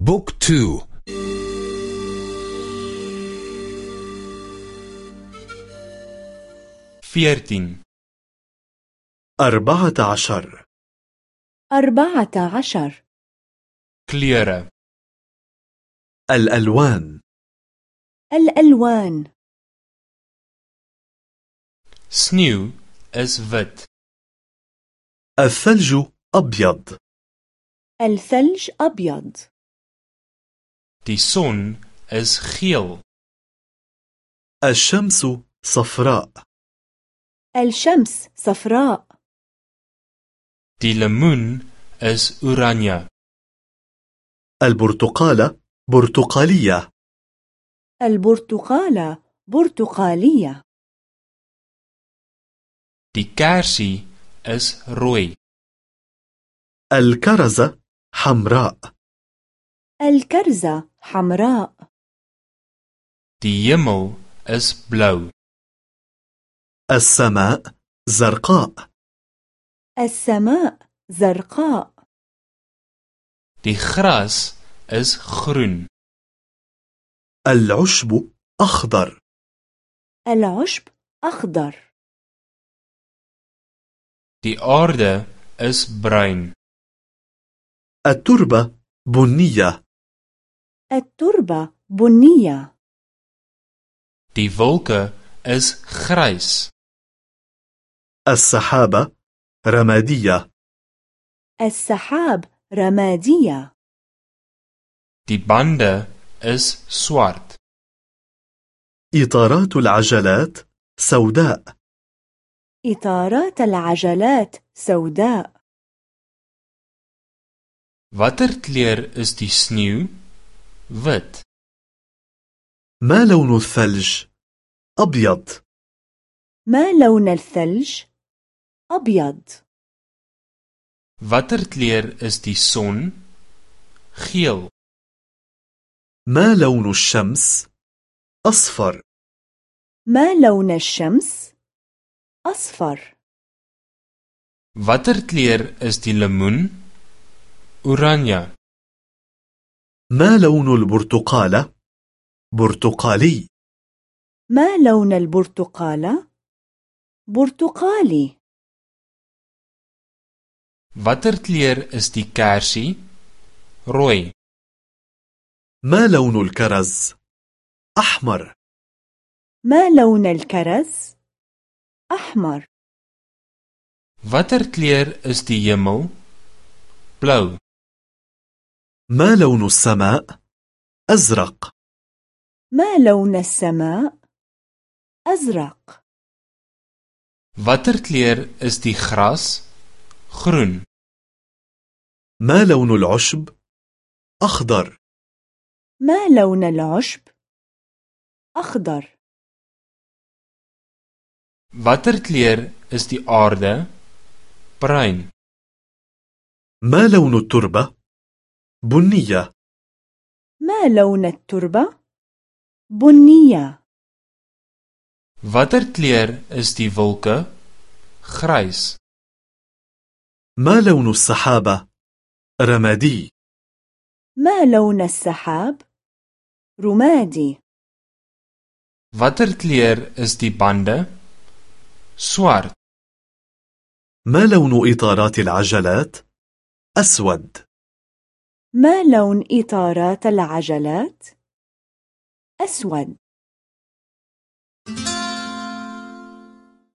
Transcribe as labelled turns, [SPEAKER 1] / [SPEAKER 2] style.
[SPEAKER 1] Book two.
[SPEAKER 2] veertien.
[SPEAKER 3] أربعة عشر.
[SPEAKER 4] أربعة عشر.
[SPEAKER 2] kleure.
[SPEAKER 3] الألوان.
[SPEAKER 4] الألوان.
[SPEAKER 2] sneeu wit
[SPEAKER 3] الثلج أبيض.
[SPEAKER 4] الثلج أبيض.
[SPEAKER 2] Die son is geel.
[SPEAKER 3] الشمس صفراء
[SPEAKER 4] الشمس صفراء
[SPEAKER 2] Die lemoen is oranje.
[SPEAKER 3] البرتقالة برتقالية
[SPEAKER 4] البرتقالة برتقالية
[SPEAKER 2] Die kersie is rooi.
[SPEAKER 3] الكرزة حمراء
[SPEAKER 4] الكرزة حمراء
[SPEAKER 2] Die hemel is blou.
[SPEAKER 3] السماء زرقاء
[SPEAKER 4] السماء زرقاء
[SPEAKER 2] Die gras is groen.
[SPEAKER 3] العشب أخضر
[SPEAKER 4] العشب أخضر
[SPEAKER 2] Die aarde is bruin.
[SPEAKER 3] التربة بنية
[SPEAKER 4] التربة بنية
[SPEAKER 2] Die wolke is grys.
[SPEAKER 3] السحابة رمادية
[SPEAKER 4] السحاب رمادية
[SPEAKER 2] Die bande is swart.
[SPEAKER 3] إطارات العجلات سوداء
[SPEAKER 4] إطارات العجلات سوداء
[SPEAKER 2] Watter kleur is die sneeu? Wit.
[SPEAKER 3] ما لون الثلج؟ أبيض
[SPEAKER 4] ما لون الثلج؟ أبيض
[SPEAKER 2] Watter kleur is die son? Geel.
[SPEAKER 3] ما لون الشمس؟ أصفر
[SPEAKER 4] ما لون الشمس؟ أصفر
[SPEAKER 2] Watter kleur is die lemoen? Oranje.
[SPEAKER 3] ما لون البرتقالة؟ برتقالي
[SPEAKER 4] ما لون البرتقالة؟ برتقالي
[SPEAKER 2] Watter kleur is die kersie? Rooi.
[SPEAKER 3] ما لون الكرز؟ أحمر
[SPEAKER 4] ما لون الكرز؟ أحمر
[SPEAKER 2] Watter kleur is die hemel? Blou.
[SPEAKER 3] ما لون السماء؟ أزرق
[SPEAKER 4] ما لون السماء؟ أزرق
[SPEAKER 2] Watter kleur is die gras? Groen.
[SPEAKER 3] ما لون العشب؟ أخضر
[SPEAKER 4] ما لون العشب؟ أخضر
[SPEAKER 2] Watter kleur is die aarde? Bruin.
[SPEAKER 3] ما لون التربة؟ بنية
[SPEAKER 4] ما لون التربة؟ بنية
[SPEAKER 2] Watter kleur is die wolke? Grys.
[SPEAKER 3] ما لون السحابة؟ رمادي
[SPEAKER 4] ما لون السحاب؟ رمادي
[SPEAKER 2] Watter kleur is die bande? Swart.
[SPEAKER 3] ما لون إطارات العجلات؟ أسود
[SPEAKER 4] ما لون إطارات العجلات؟ أسود